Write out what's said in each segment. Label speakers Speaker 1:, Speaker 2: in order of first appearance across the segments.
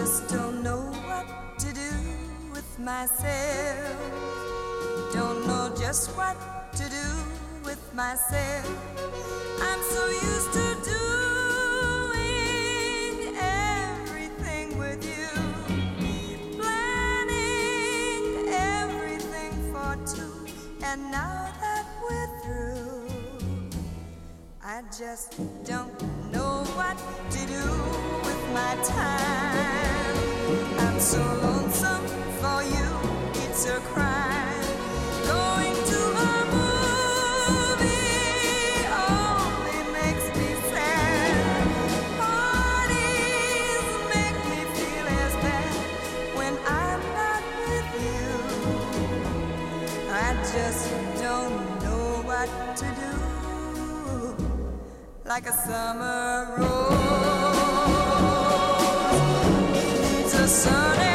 Speaker 1: just don't know what to do with myself. Don't know just what to do with myself. I'm so used to doing everything with you, planning everything for two, and now that we're through, I just don't what to do with my time. I'm so lonesome Like a summer rose. Needs a sun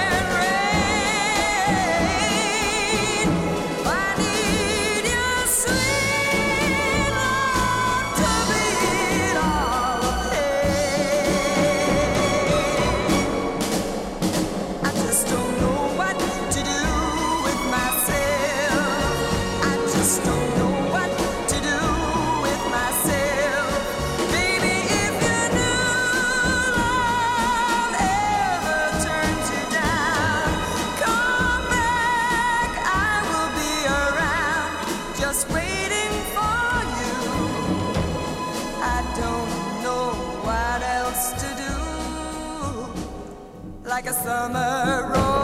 Speaker 1: like a summer rose.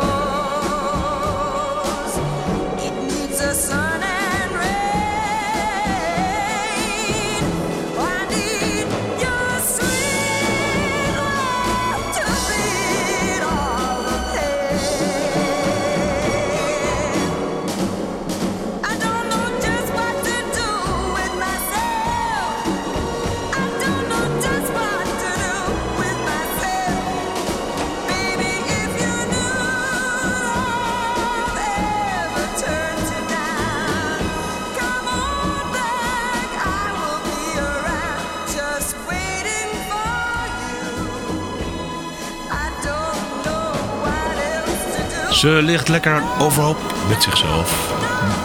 Speaker 2: Ze ligt lekker overhoop met zichzelf.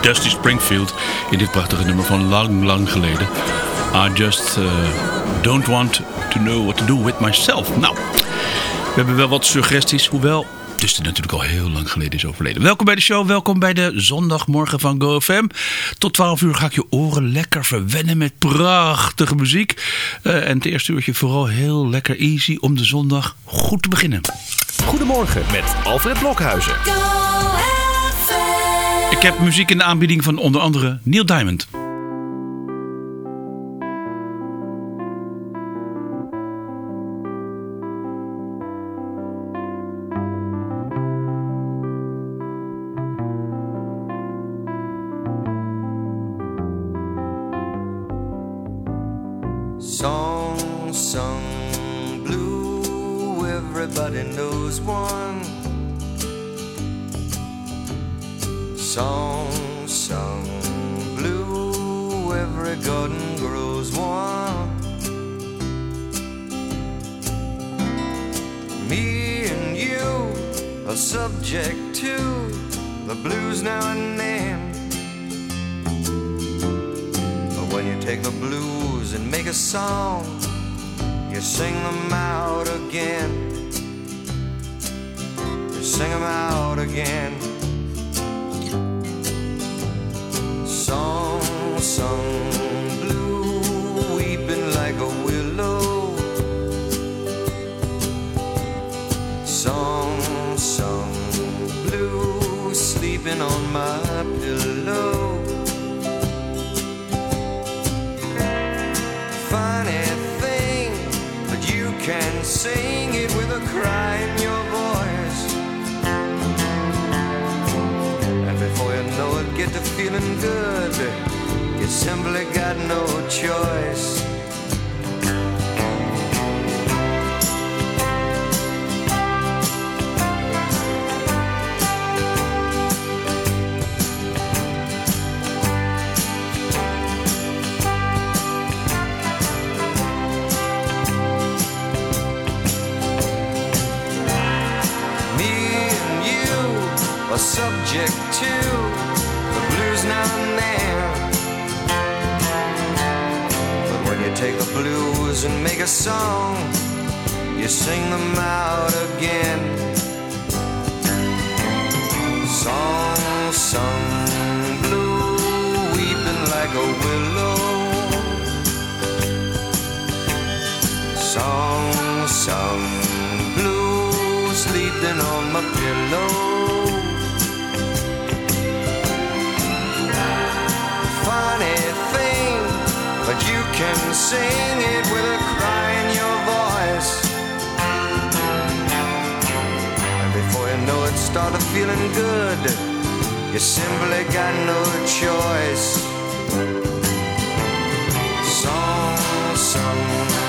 Speaker 2: Dusty Springfield in dit prachtige nummer van lang, lang geleden. I just uh, don't want to know what to do with myself. Nou, we hebben wel wat suggesties, hoewel Dusty natuurlijk al heel lang geleden is overleden. Welkom bij de show, welkom bij de zondagmorgen van GoFM. Tot 12 uur ga ik je oren lekker verwennen met prachtige muziek. Eh, en het eerste uurtje vooral heel lekker easy om de zondag goed te beginnen.
Speaker 3: Goedemorgen met Alfred Blokhuizen.
Speaker 2: Ik heb muziek in de aanbieding van onder andere Neil Diamond.
Speaker 4: Song blue, every garden grows one. Me and you are subject to the blues now and then. But when you take the blues and make a song, you sing them out again. You sing them out again. Song sung blue, weeping like a willow. Song sung blue, sleeping on my pillow. funny thing, but you can sing it with a cry feeling good. You simply got no choice.
Speaker 5: subject to take the blues and make a song. You sing them out again. Song sung blue, weeping like a willow. Song sung blue, sleeping on my pillow. can sing it with a cry in your voice. And before you know it, started feeling good. You simply got no choice. Song, song.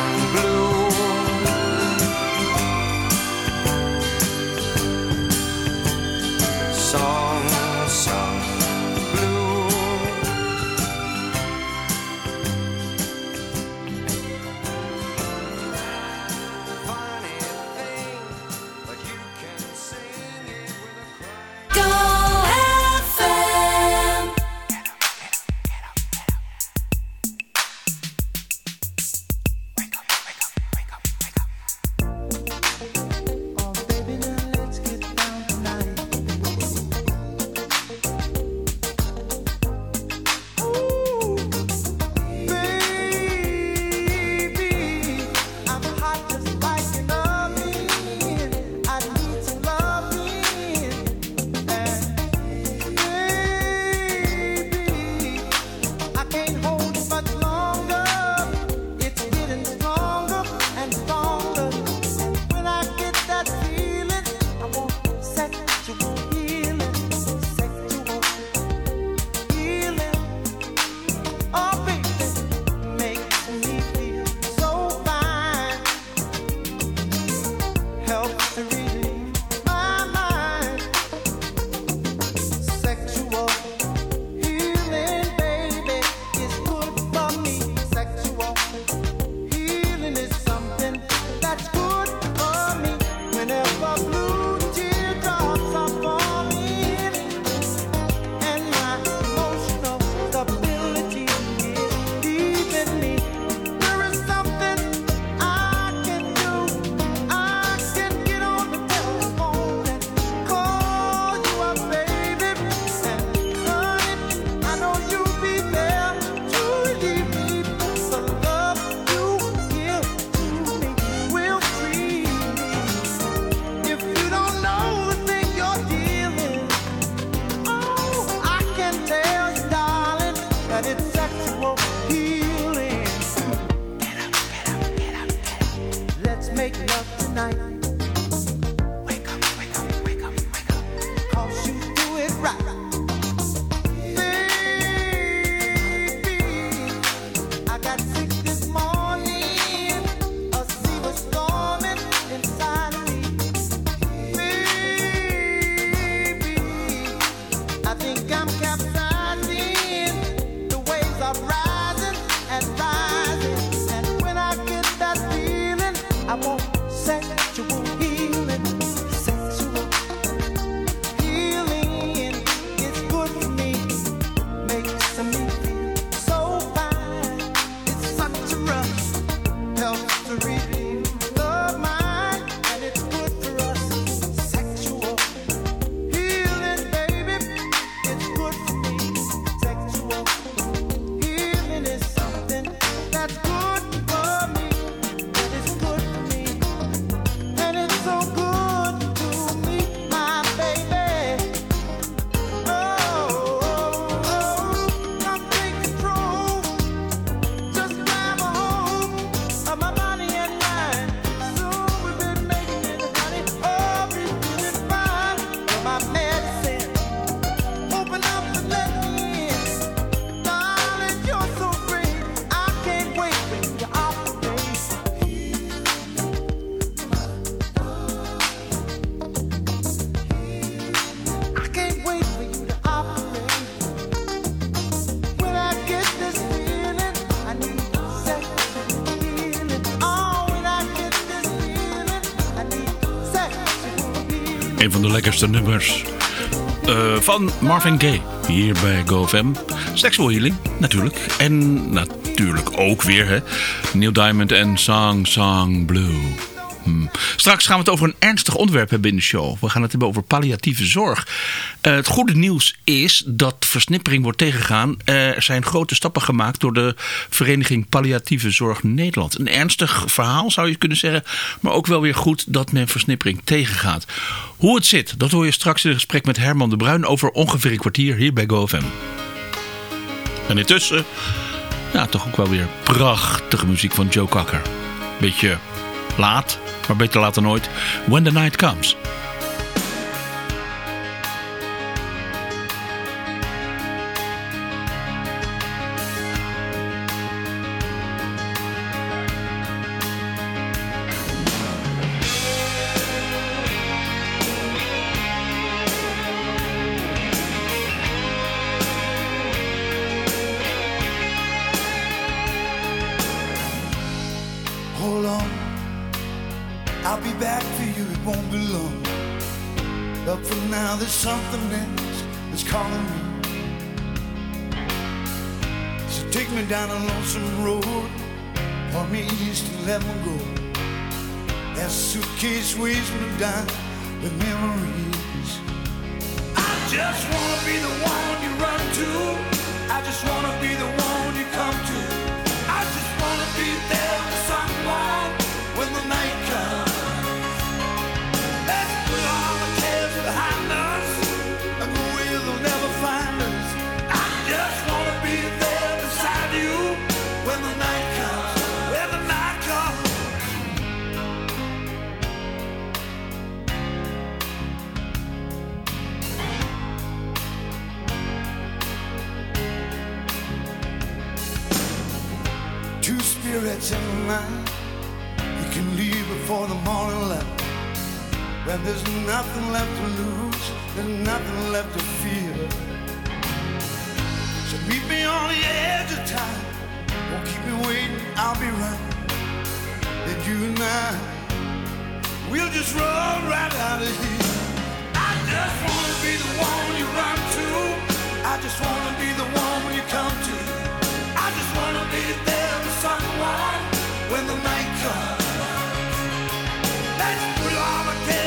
Speaker 2: De uh, eh, van Marvin Gay, Hier bij GoFM. Sexual Healing, natuurlijk. En natuurlijk ook weer hè, Neil Diamond en Song Song Blue. Hmm. Straks gaan we het over een ernstig onderwerp hebben in de show. We gaan het hebben over palliatieve zorg. Eh, het goede nieuws is dat versnippering wordt tegengegaan. Uh, er zijn grote stappen gemaakt door de Vereniging Palliatieve Zorg Nederland. Een ernstig verhaal zou je kunnen zeggen. Maar ook wel weer goed dat men versnippering tegengaat. Hoe het zit, dat hoor je straks in een gesprek met Herman de Bruin over ongeveer een kwartier hier bij GoFM. En intussen, ja, toch ook wel weer prachtige muziek van Joe Cocker. Beetje laat, maar beter later nooit. When the Night Comes.
Speaker 6: I'll be back for you, it won't be long. But for now, there's something else that's calling me. So take me down a lonesome road, point me east and let me go. That suitcase weighs me down with memories. I just wanna be the one you run to. I just wanna be the one you come to. I just wanna be there morning light. When there's nothing left to lose, there's nothing left to fear. So meet me on the edge of time. Won't keep me waiting, I'll be right. Then you and I, we'll just run right out of here. I just wanna be the one you run to. I just wanna be the one when you come to. I just wanna be there for someone when the night comes lights will all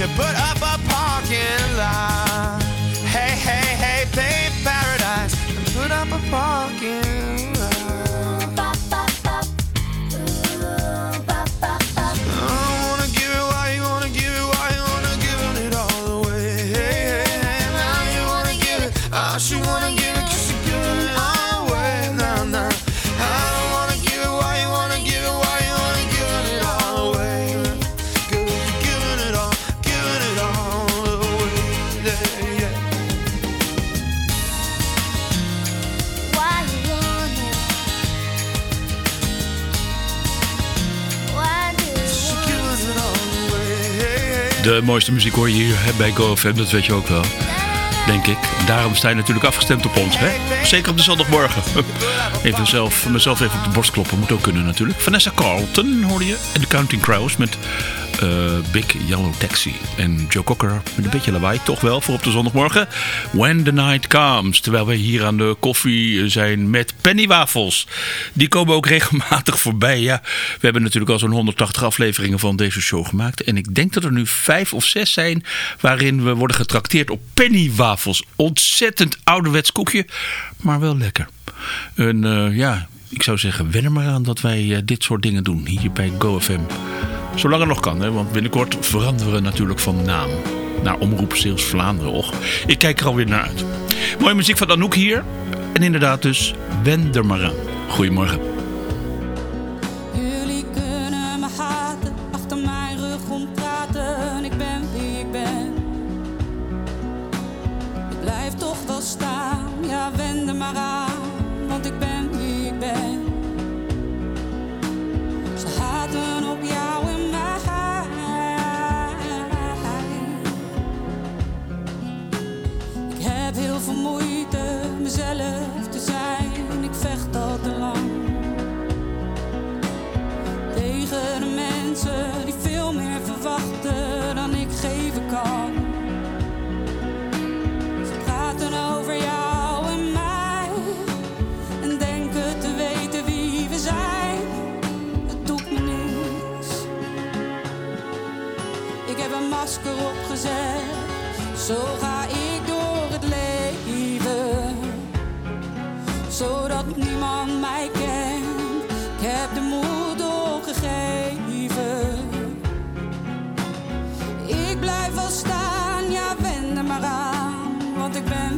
Speaker 7: they put up a parking lot. Hey, hey, hey, pay paradise, and put up a parking
Speaker 2: De mooiste muziek hoor je hier bij GoFM, dat weet je ook wel. Denk ik. Daarom sta je natuurlijk afgestemd op ons, hè? Zeker op de zondagmorgen. Even zelf, mezelf even op de borst kloppen, moet ook kunnen natuurlijk. Vanessa Carlton hoorde je. En de Counting Crows met eh, Big Yellow Taxi. En Joe Cocker met een beetje lawaai, toch wel, voor op de zondagmorgen. When the Night Comes. Terwijl wij hier aan de koffie zijn met pennywafels. Die komen ook regelmatig voorbij. Ja, we hebben natuurlijk al zo'n 180 afleveringen van deze show gemaakt. En ik denk dat er nu vijf of zes zijn waarin we worden getrakteerd op pennywafels. Ontzettend ouderwets koekje, maar wel lekker. En eh, ja, ik zou zeggen, wen er maar aan dat wij eh, dit soort dingen doen hier bij GoFM. Zolang het nog kan, hè, want binnenkort veranderen we natuurlijk van naam. Naar Omroep Vlaanderen. Och, ik kijk er alweer naar uit. Mooie muziek van Anouk hier. En inderdaad dus, wen er maar aan. Goedemorgen.
Speaker 8: Toch wel staan, ja wend er maar aan. Veel moeite mezelf zo ga ik door het leven zodat niemand mij kent. Ik heb de moed opgegeven. Ik blijf wel staan, ja, wend er maar aan, want ik ben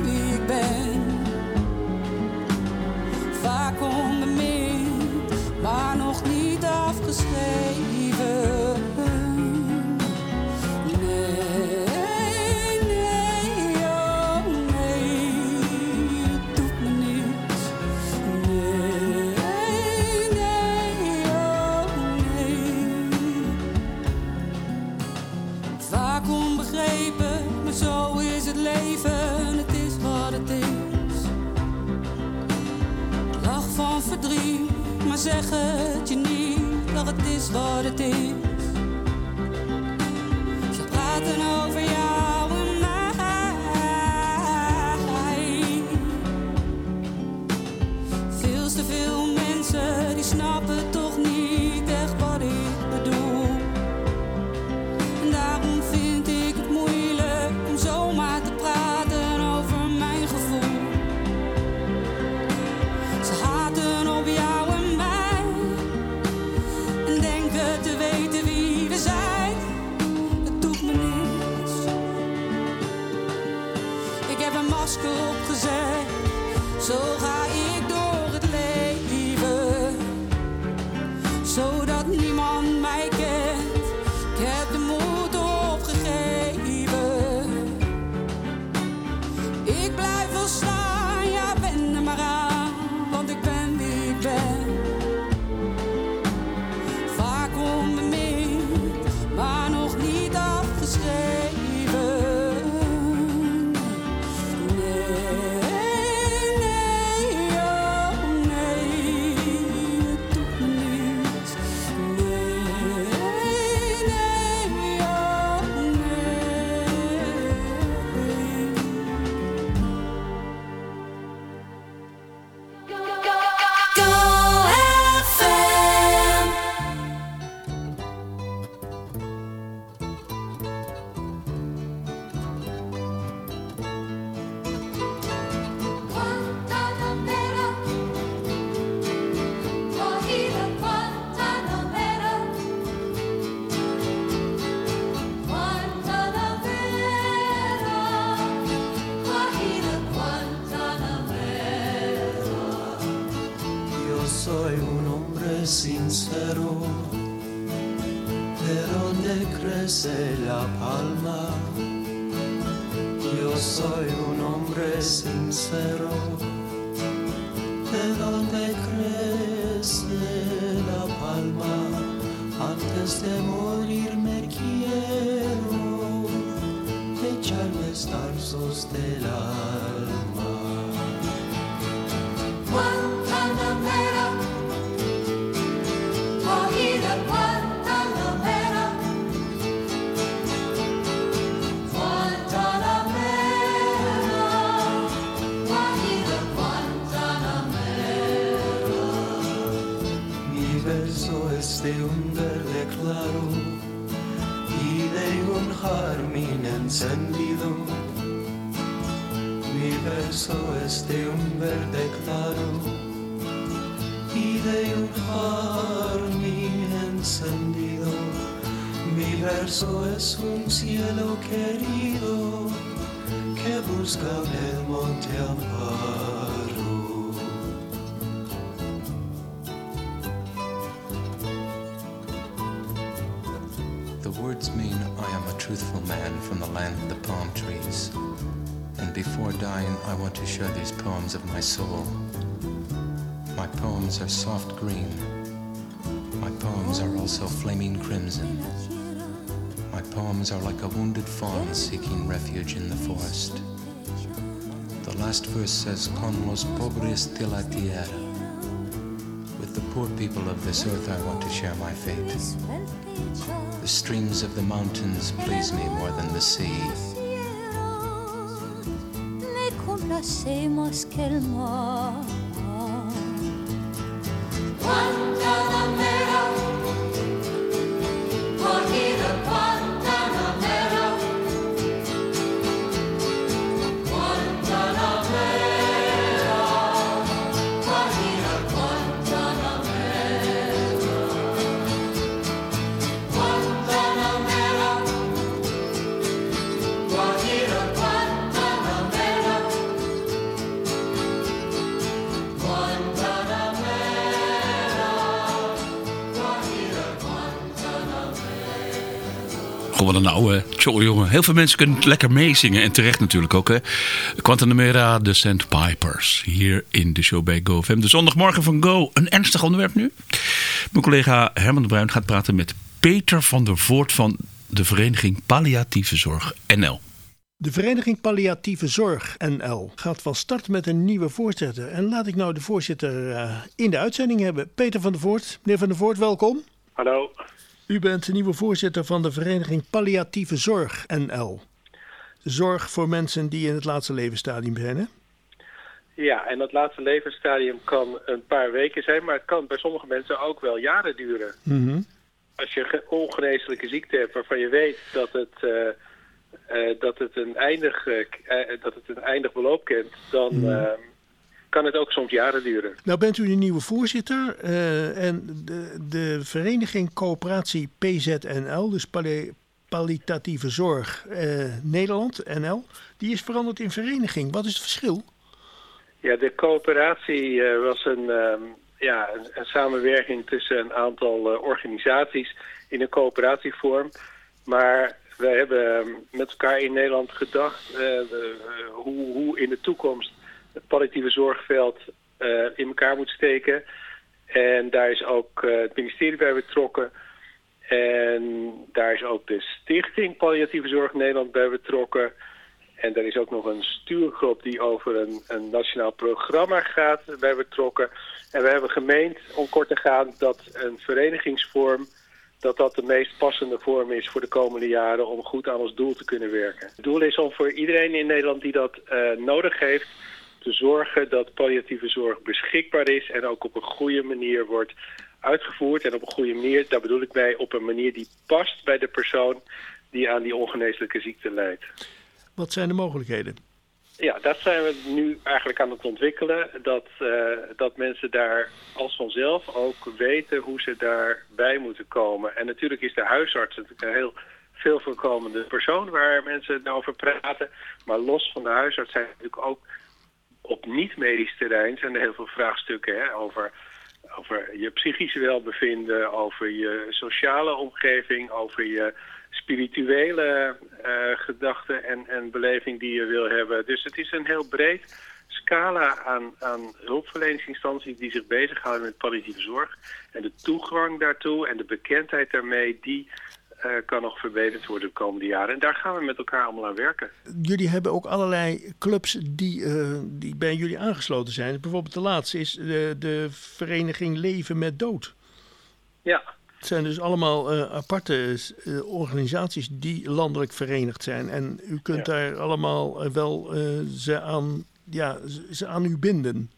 Speaker 9: The words mean I am a truthful man from the land of the palm trees. And before dying, I want to share these poems of my soul. My poems are soft green. My poems are also flaming crimson. My poems are like a wounded fawn seeking refuge in the forest. Last verse says, Con los pobres de la tierra. With the poor people of this earth, I want to share my fate. The streams of the mountains please me more than the sea.
Speaker 10: Que el mar.
Speaker 2: Kom wat een oude tjoh, jongen. Heel veel mensen kunnen lekker meezingen. En terecht natuurlijk ook. hè. Quantum Numera, de Sandpipers. Hier in de show bij GoFM. De zondagmorgen van Go. Een ernstig onderwerp nu. Mijn collega Herman de Bruin gaat praten met Peter van der Voort van de Vereniging Palliatieve Zorg NL.
Speaker 11: De Vereniging Palliatieve Zorg NL gaat van start met een nieuwe voorzitter. En laat ik nou de voorzitter eh, in de uitzending hebben. Peter van der Voort. Meneer van der Voort, welkom.
Speaker 12: Hallo.
Speaker 11: U bent de nieuwe voorzitter van de Vereniging Palliatieve Zorg NL. Zorg voor mensen die in het laatste levensstadium zijn, hè?
Speaker 12: Ja, en dat laatste levensstadium kan een paar weken zijn, maar het kan bij sommige mensen ook wel jaren duren.
Speaker 11: Mhm.
Speaker 12: Als je een ongeneeslijke ziekte hebt waarvan je weet dat het, eh, eh, dat het, een, eindig, eh, dat het een eindig beloop kent, dan
Speaker 11: Mhm.
Speaker 12: eh, kan het ook soms jaren duren.
Speaker 11: Nou bent u de nieuwe voorzitter eh, en de, de vereniging Coöperatie PZNL, dus Palli- Palliatieve Zorg eh, Nederland, NL, die is veranderd in vereniging. Wat is het verschil?
Speaker 12: Ja, de coöperatie eh, was een, ehm, ja, een, een samenwerking tussen een aantal organisaties in een coöperatievorm. Maar wij hebben ehm, met elkaar in Nederland gedacht hoe, hoe in de toekomst het palliatieve zorgveld eh, in elkaar moet steken. En daar is ook eh, het ministerie bij betrokken. En daar is ook de Stichting Palliatieve Zorg Nederland bij betrokken. En er is ook nog een stuurgroep die over een, een nationaal programma gaat bij betrokken. En we hebben gemeend, om kort te gaan, dat een verenigingsvorm... dat dat de meest passende vorm is voor de komende jaren om goed aan ons doel te kunnen werken. Het doel is om voor iedereen in Nederland die dat eh, nodig heeft... te zorgen dat palliatieve zorg beschikbaar is en ook op een goede manier wordt uitgevoerd. En op een goede manier, daar bedoel ik bij, op een manier die past bij de persoon die aan die ongeneeslijke ziekte lijdt.
Speaker 11: Wat zijn de mogelijkheden?
Speaker 12: Ja, dat zijn we nu eigenlijk aan het ontwikkelen. Dat, eh, dat mensen daar als vanzelf ook weten hoe ze daarbij moeten komen. En natuurlijk is de huisarts natuurlijk een heel veel voorkomende persoon waar mensen over praten. Maar los van de huisarts zijn natuurlijk ook op niet-medisch terrein zijn er heel veel vraagstukken hè, over, over je psychische welbevinden, over je sociale omgeving, over je spirituele eh, gedachten en, en beleving die je wil hebben. Dus het is een heel breed scala aan, aan hulpverleningsinstanties die zich bezighouden met palliatieve zorg. En de toegang daartoe en de bekendheid daarmee, die eh, kan nog verbeterd worden de komende jaren. En daar gaan we met elkaar allemaal aan werken.
Speaker 11: Jullie hebben ook allerlei clubs die, eh, die bij jullie aangesloten zijn. Bijvoorbeeld de laatste is de, de vereniging Leven met Dood.
Speaker 12: Ja,
Speaker 11: Het zijn dus allemaal eh, aparte organisaties die landelijk verenigd zijn. En u kunt
Speaker 12: Ja.
Speaker 11: daar allemaal wel ze, aan, ja, ze- ze aan u binden.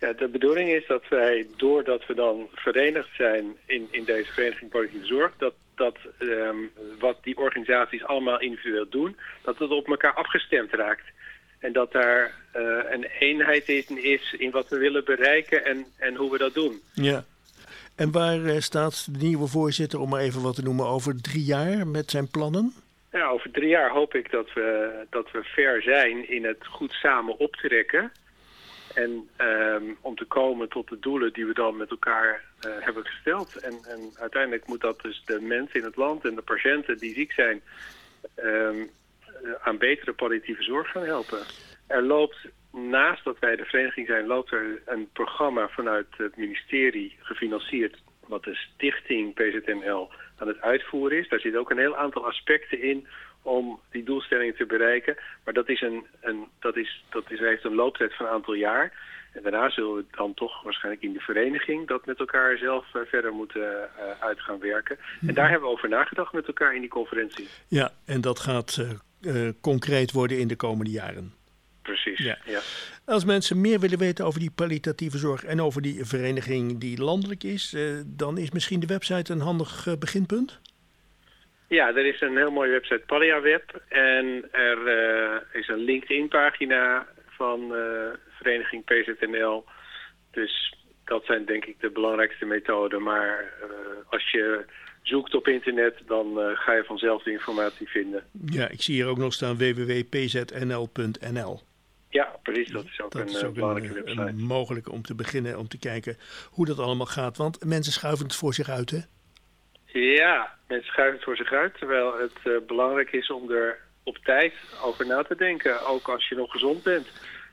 Speaker 12: Ja, de bedoeling is dat wij, doordat we dan verenigd zijn in, in deze vereniging Politieke Zorg, dat, dat ehm, wat die organisaties allemaal individueel doen, dat het op elkaar afgestemd raakt. En dat daar eh, een eenheid in is in wat we willen bereiken en, en hoe we dat doen.
Speaker 11: Ja. En waar eh, staat de nieuwe voorzitter, om maar even wat te noemen, over drie jaar met zijn plannen?
Speaker 12: Ja, over drie jaar hoop ik dat we, dat we ver zijn in het goed samen optrekken. En ehm, om te komen tot de doelen die we dan met elkaar eh, hebben gesteld. En, en uiteindelijk moet dat dus de mensen in het land en de patiënten die ziek zijn... ehm, eh, aan betere palliatieve zorg gaan helpen. Er loopt, naast dat wij de vereniging zijn, loopt er een programma vanuit het ministerie gefinancierd... wat de stichting PZNL aan het uitvoeren is. Daar zit ook een heel aantal aspecten in om die doelstellingen te bereiken. Maar dat, is een, een, dat, is, dat is, heeft een looptijd van een aantal jaar. En daarna zullen we dan toch waarschijnlijk in de vereniging dat met elkaar zelf eh, verder moeten eh, uit gaan werken. En daar hebben we over nagedacht met elkaar in die conferentie.
Speaker 11: Ja, en dat gaat eh, concreet worden in de komende jaren.
Speaker 12: Precies,
Speaker 11: Ja.
Speaker 12: ja.
Speaker 11: Als mensen meer willen weten over die palliatieve zorg en over die vereniging die landelijk is, dan is misschien de website een handig beginpunt.
Speaker 12: Ja, er is een heel mooie website PalliaWeb. En er eh, is een LinkedIn-pagina van eh, vereniging PZNL. Dus dat zijn denk ik de belangrijkste methoden. Maar eh, als je zoekt op internet, dan ga je vanzelf de informatie vinden.
Speaker 11: Ja, ik zie hier ook nog staan www.pznl.nl.
Speaker 12: Ja, precies. Dat is ook
Speaker 11: Dat
Speaker 12: een
Speaker 11: is ook
Speaker 12: belangrijke
Speaker 11: een,
Speaker 12: website.
Speaker 11: een mogelijk om te beginnen, om te kijken hoe dat allemaal gaat. Want mensen schuiven het voor zich uit, hè?
Speaker 12: Ja, men schuift het voor zich uit. Terwijl het eh, belangrijk is om er op tijd over na te denken. Ook als je nog gezond bent.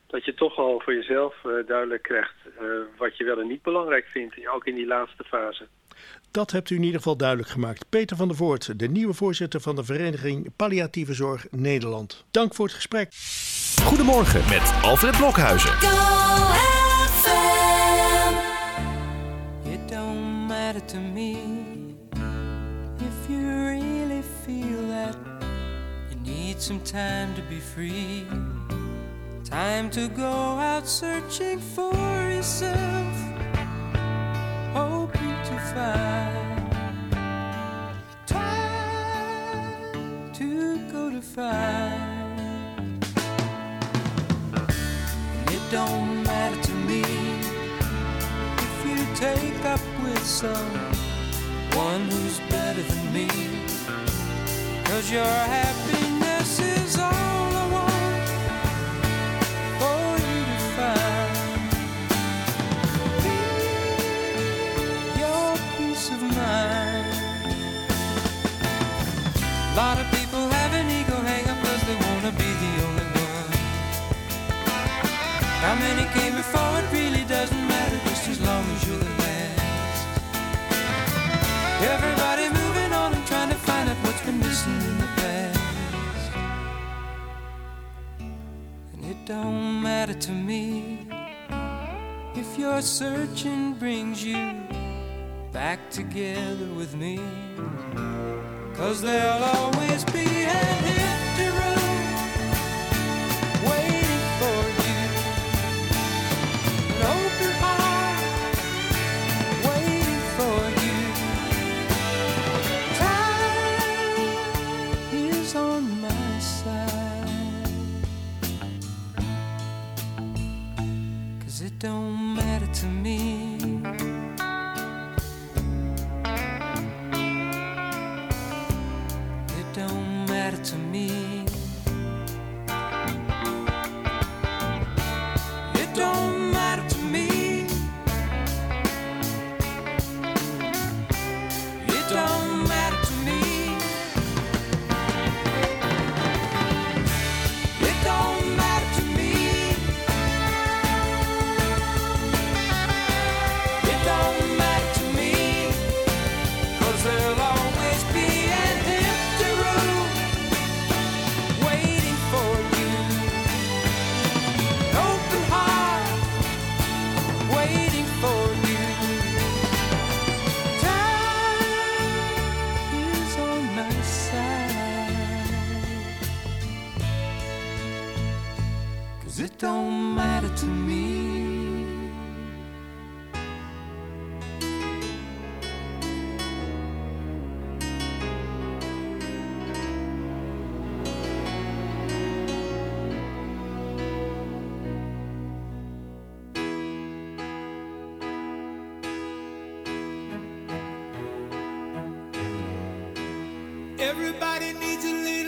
Speaker 12: Dat je toch al voor jezelf eh, duidelijk krijgt eh, wat je wel en niet belangrijk vindt. Ook in die laatste fase.
Speaker 11: Dat hebt u in ieder geval duidelijk gemaakt. Peter van der Voort, de nieuwe voorzitter van de Vereniging Palliatieve Zorg Nederland. Dank voor het gesprek.
Speaker 3: Goedemorgen met Alfred Blokhuizen.
Speaker 7: It need some time to be free. Time to go out searching for yourself, hoping to find time to go to find. It don't matter to me if you take up with someone who's better than me. Cause your happiness should searching brings you back together with me. Cause there'll always don't matter to me.
Speaker 13: Everybody needs a little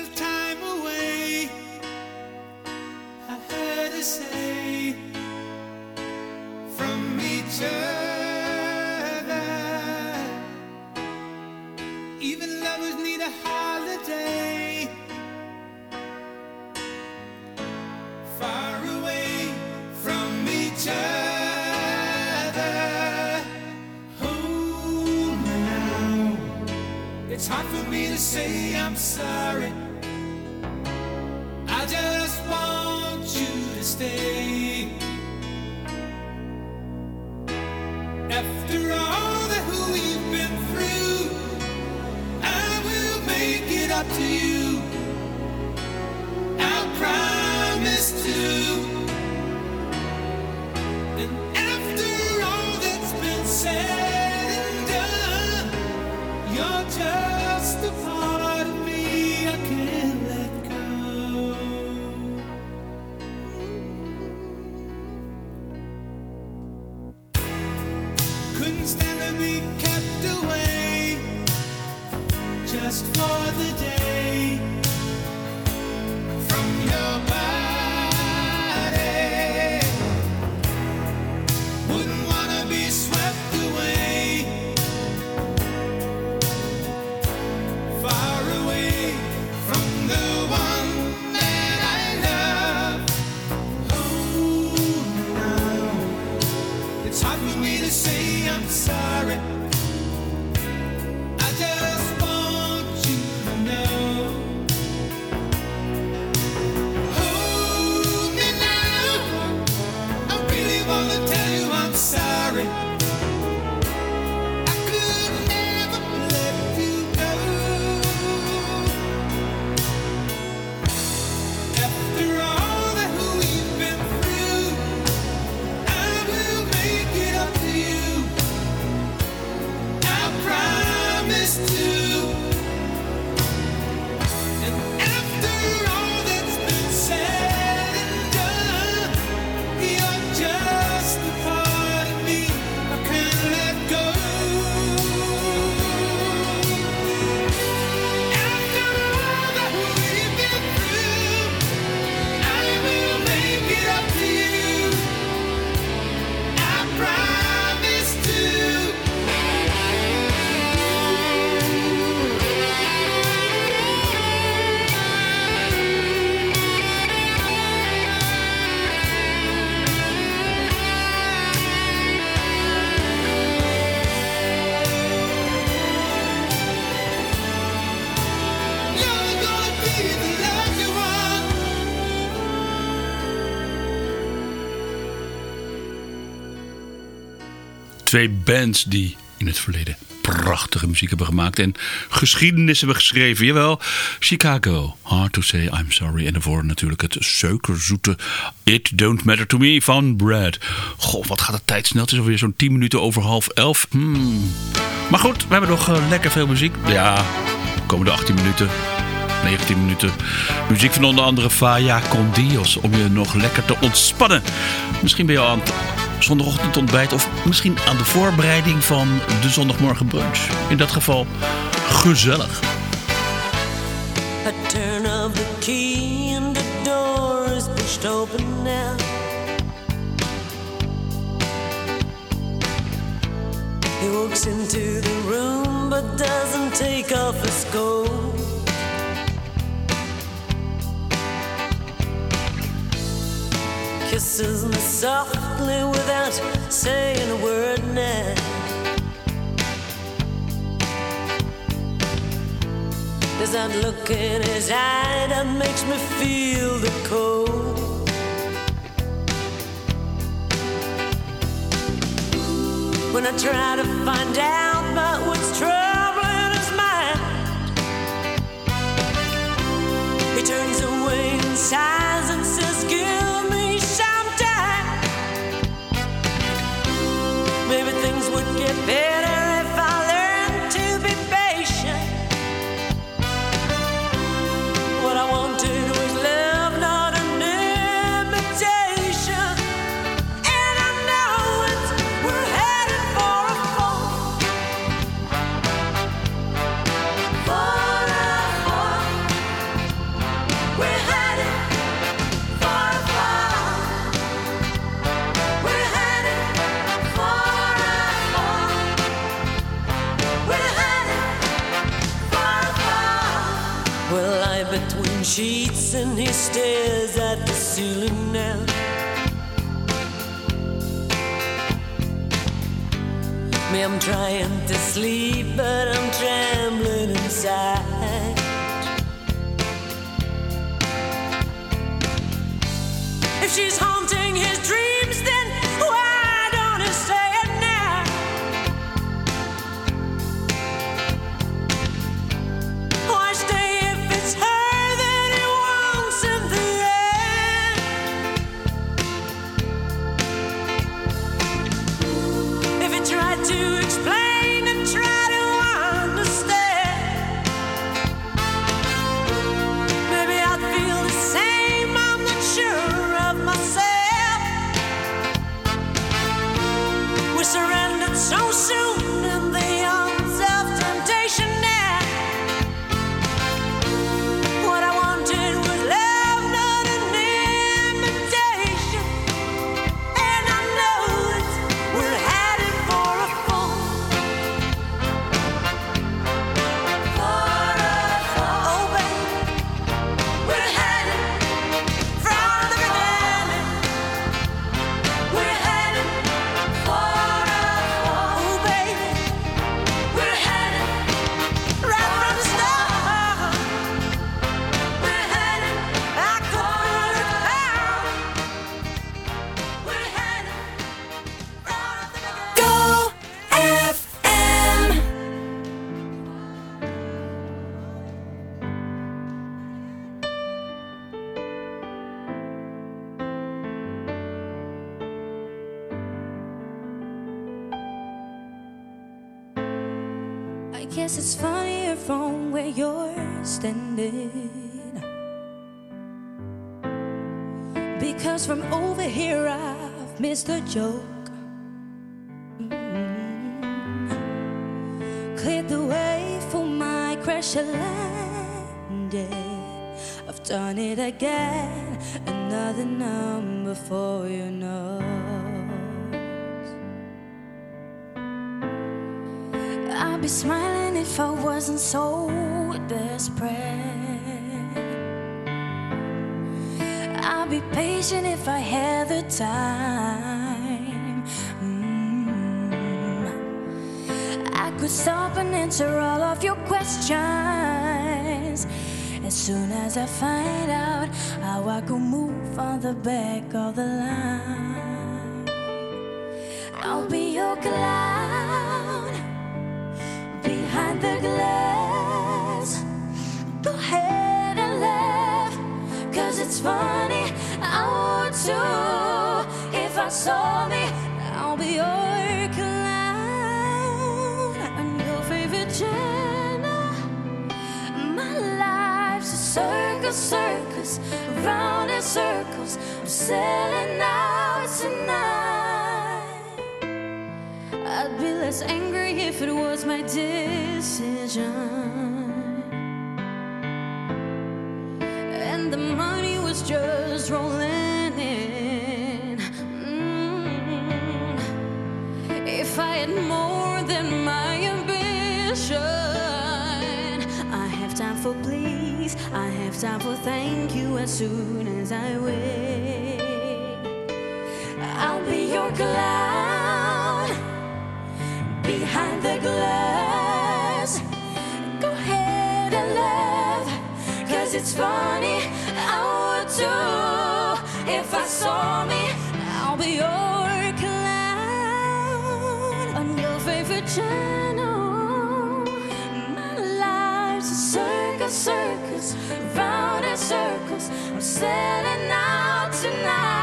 Speaker 2: twee bands die in het verleden prachtige muziek hebben gemaakt en geschiedenis hebben geschreven. Jawel, Chicago, Hard to Say I'm Sorry. En daarvoor natuurlijk het suikerzoete It Don't Matter To Me van Brad. Goh, wat gaat de tijd snel. Het is alweer zo'n 10 minuten over half elf. Hmm. Maar goed, we hebben nog eh, lekker veel muziek. Ja, komende 18 minuten 19 minuten. Muziek van onder andere Faya Con Dios. Om je nog lekker te ontspannen. Misschien ben je aan het zondagochtend Of misschien aan de voorbereiding van de zondagmorgen brunch. In dat geval gezellig.
Speaker 14: Is open. He walks into the room but doesn't take off his coat. Kisses me softly without saying a word now. There's that look in his eye that makes me feel the cold. When I try to find out about what's troubling his mind, he turns away and sighs and says, get better and he stares at the ceiling now. Me, I'm trying to sleep,
Speaker 10: guess it's funnier from where you're standing. Because from over here I've missed the joke. Mm. Cleared the way for my crash landing. I've done it again, another number for you know. I'd be smiling if I wasn't so desperate. I'd be patient if I had the time. Mm. I could stop and answer all of your questions as soon as I find out how I can move on the back of the line. I'll be your clown behind the glass. Go ahead and laugh, cause it's funny. I would too if I saw me. I'll be your clown on your favorite channel. My life's a circus, circus, round in circles. I'm selling out tonight. I'd be less angry if it was my decision. And the money was just rolling in. Mm. If I had more than my ambition, I have time for please, I have time for thank you as soon as I win. I'll be your clown behind the glass. Go ahead and laugh, cause it's funny. I would too if I saw me. I'll be your clown on your favorite channel. My life's a circus, circus, round in circles. I'm setting out tonight.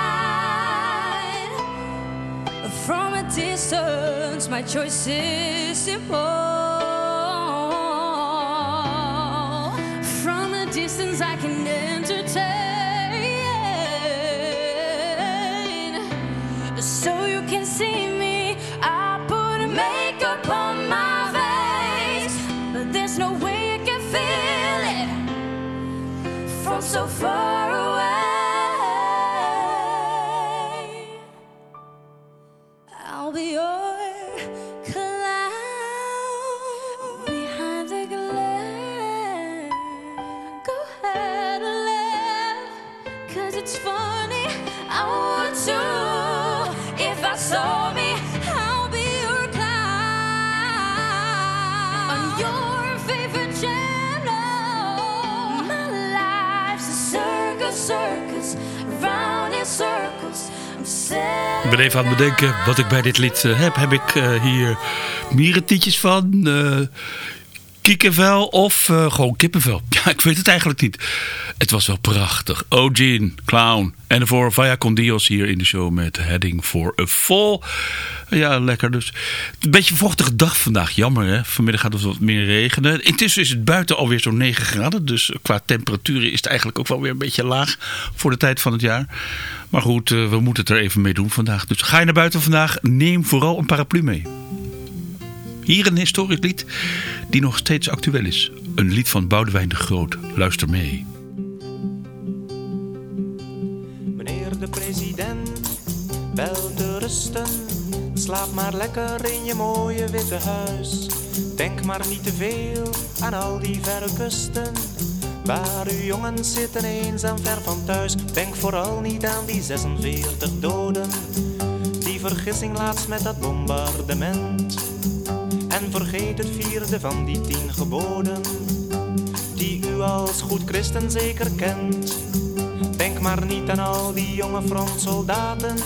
Speaker 10: From a distance, my choice is simple. From a distance, I can entertain. So you can see me. I put makeup on my face, but there's no way you can feel it from so far
Speaker 2: Ik ben even aan het bedenken wat ik bij dit lied eh, heb. Heb ik eh, hier mierentietjes van, eh kikkervel of eh, gewoon kippenvel? Ja, ik weet het eigenlijk niet. Het was wel prachtig. Oh, Gene, Clown. En voor Vaya Con Dios hier in de show met Heading for a Fall. Ja, lekker dus. Een beetje vochtige dag vandaag. Jammer hè. Vanmiddag gaat het wat meer regenen. Intussen is het buiten alweer zo'n 9 graden. Dus qua temperaturen is het eigenlijk ook wel weer een beetje laag voor de tijd van het jaar. Maar goed, eh, we moeten het er even mee doen vandaag. Dus ga je naar buiten vandaag, neem vooral een paraplu mee. Hier een historisch lied die nog steeds actueel is. Een lied van Boudewijn de Groot. Luister mee.
Speaker 7: Meneer de president, wel te rusten. Slaap maar lekker in je mooie witte huis. Denk maar niet te veel aan al die verre kusten. Waar uw jongens zitten eenzaam ver van thuis. Denk vooral niet aan die 46 doden. Die vergissing laatst met dat bombardement. En vergeet het vierde van die tien geboden. Die u als goed christen zeker kent. Denk maar niet aan al die jonge frontsoldaten,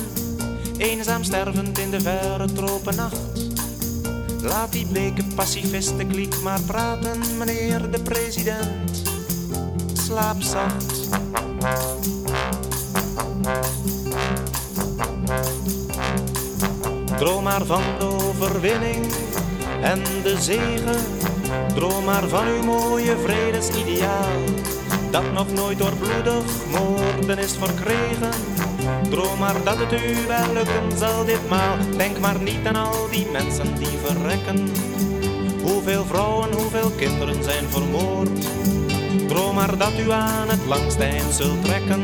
Speaker 7: eenzaam stervend in de verre tropennacht. Laat die bleke pacifisten kliek maar praten, meneer de president. Slaap zacht. Droom maar van de overwinning en de zegen. Droom maar van uw mooie vredesideaal. Dat nog nooit door bloedig moorden is verkregen. Droom maar dat het u wel lukken zal ditmaal. Denk maar niet aan al die mensen die verrekken. Hoeveel vrouwen, hoeveel kinderen zijn vermoord. Droom maar dat u aan het langst eind zult trekken.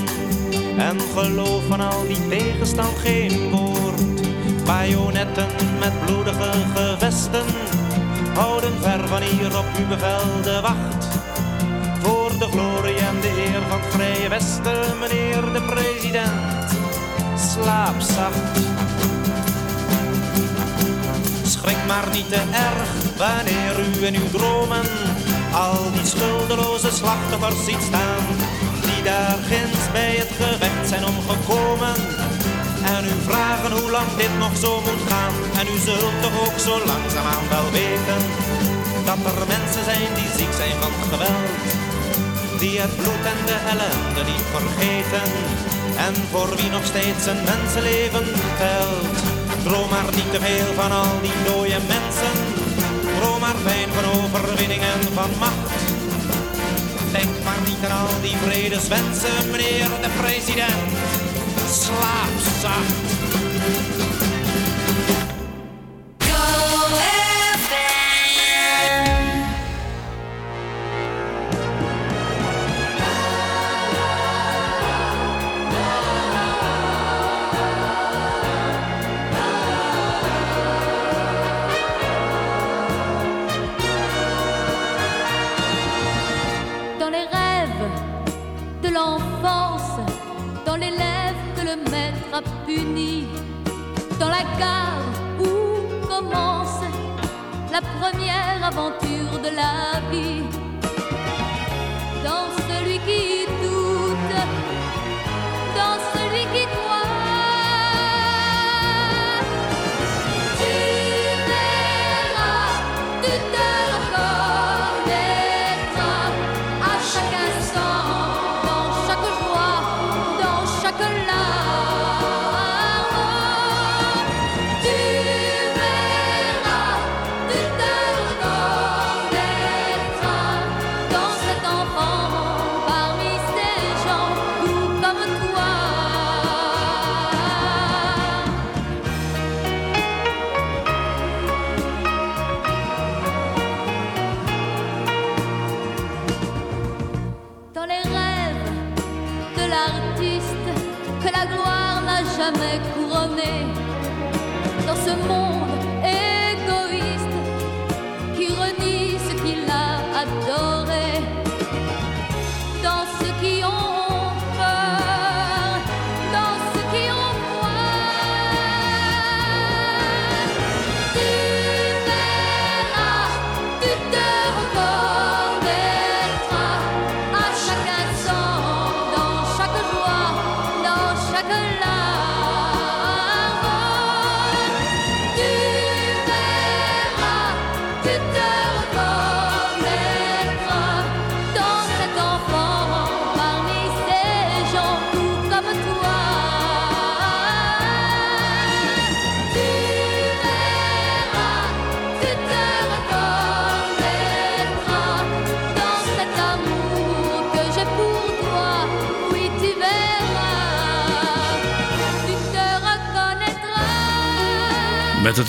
Speaker 7: En geloof van al die tegenstand geen woord. Bajonetten met bloedige gevesten houden ver van hier op uw bevel de wacht. Voor de glorie en de eer van het Vrije Westen, meneer de president. Slaap zacht. Schrik maar niet te erg wanneer u in uw dromen al die schuldeloze slachtoffers ziet staan. Die daar ginds bij het gevecht zijn omgekomen. En u vragen hoe lang dit nog zo moet gaan. En u zult toch ook zo langzaamaan wel weten dat er mensen zijn die ziek zijn van geweld. Die het bloed en de ellende niet vergeten. En voor wie nog steeds een mensenleven telt. Droom maar niet te veel van al die dode mensen. Droom maar fijn van overwinning en van macht. Denk maar niet aan al die vredeswensen, meneer de president.
Speaker 15: slap, slap.
Speaker 16: Love.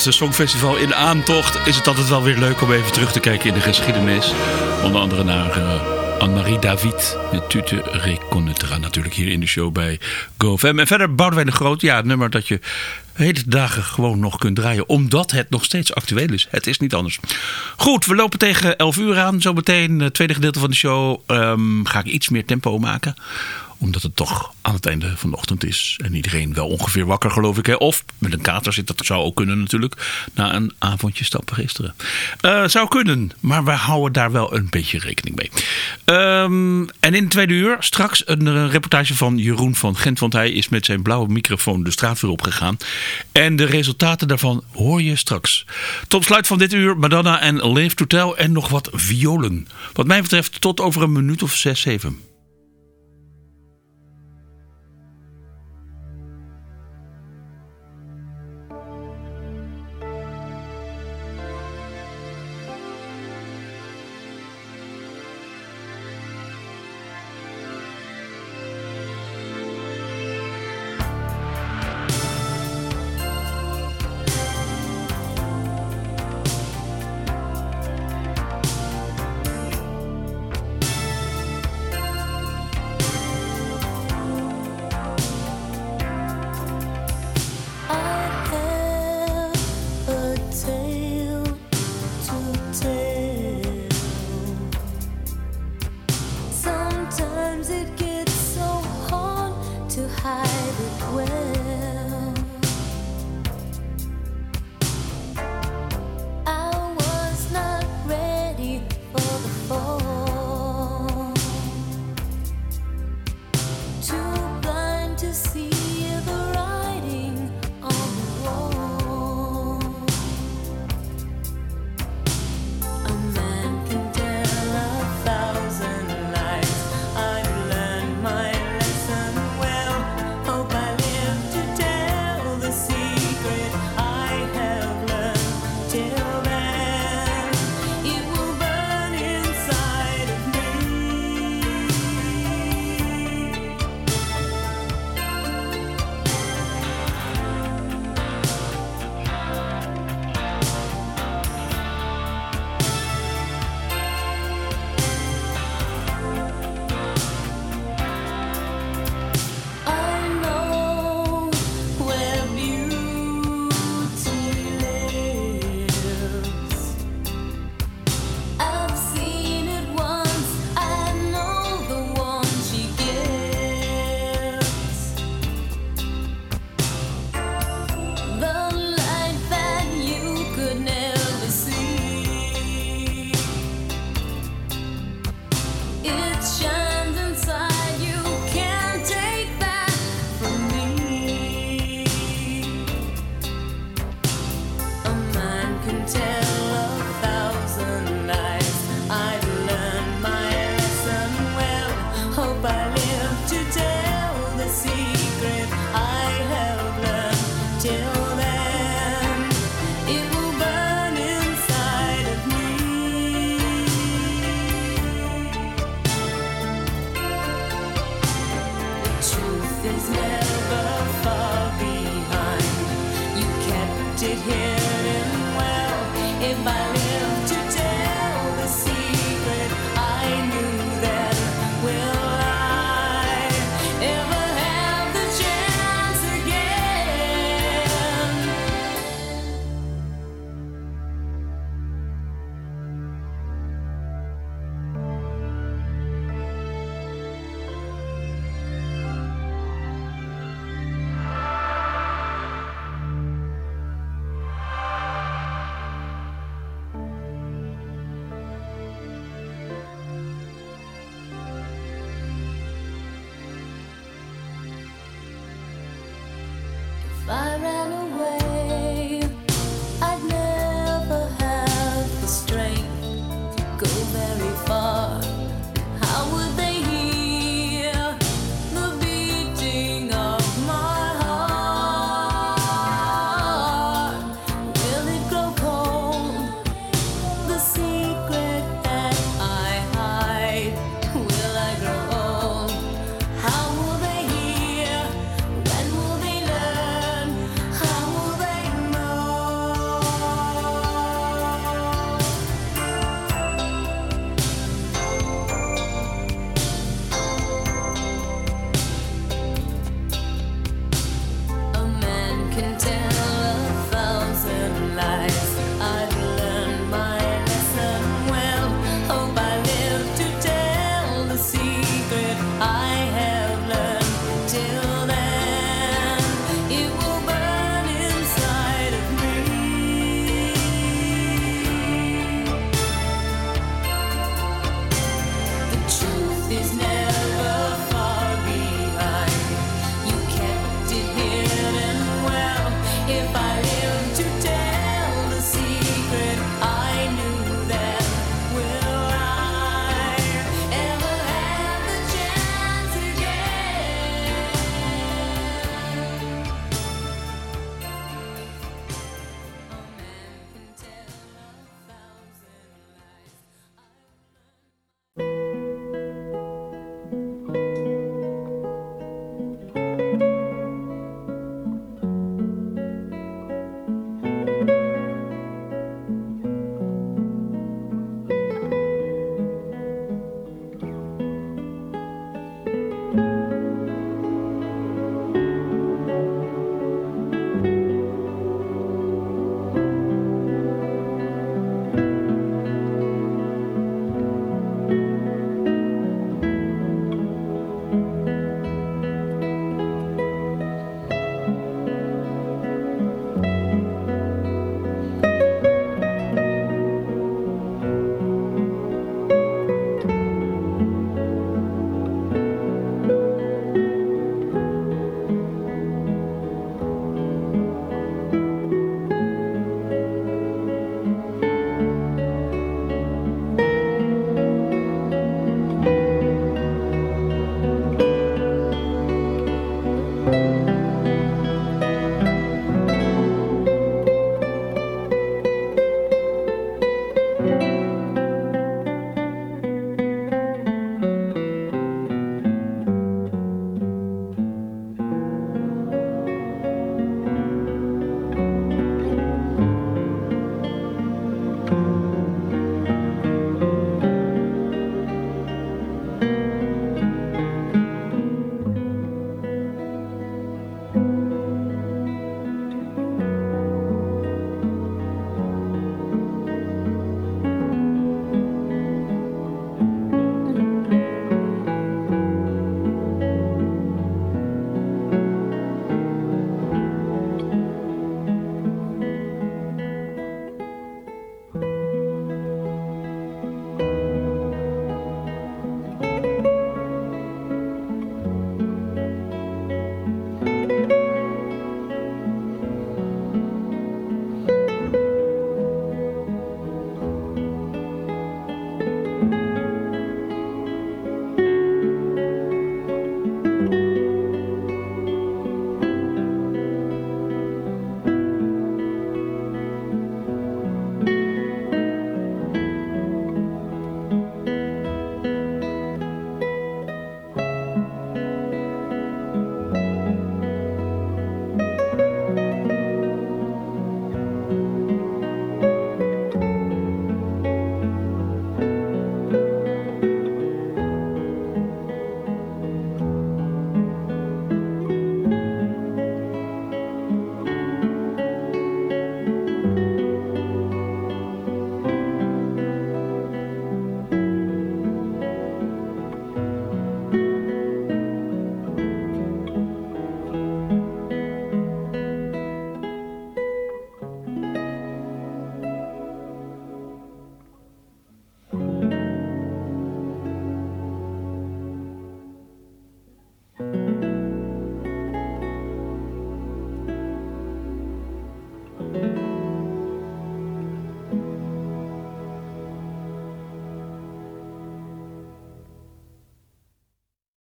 Speaker 16: Het Songfestival in aantocht is het altijd wel weer leuk om even terug te kijken in de geschiedenis. Onder andere naar eh, Anne-Marie David met Tute Reconnaîtra natuurlijk hier in de show bij GoFam. En verder Boudewijn de Groot, ja, nummer dat je hele dagen gewoon nog kunt draaien. Omdat het nog steeds actueel is. Het is niet anders. Goed, we lopen tegen 11 uur aan. Zometeen, het tweede gedeelte van de show, ehm, ga ik iets meer tempo maken omdat het toch aan het einde van de ochtend is. En iedereen wel ongeveer wakker, geloof ik. Hè? Of met een kater zit. Dat zou ook kunnen natuurlijk. Na een avondje stappen gisteren. Eh, zou kunnen. Maar we houden daar wel een beetje rekening mee. Ehm, en in de tweede uur straks een eh, reportage van Jeroen van Gent. Want hij is met zijn blauwe microfoon de straat weer opgegaan. En de resultaten daarvan hoor je straks. Tot sluit van dit uur Madonna en Live to Tell. En nog wat violen. Wat mij betreft tot over een minuut of zes, zeven.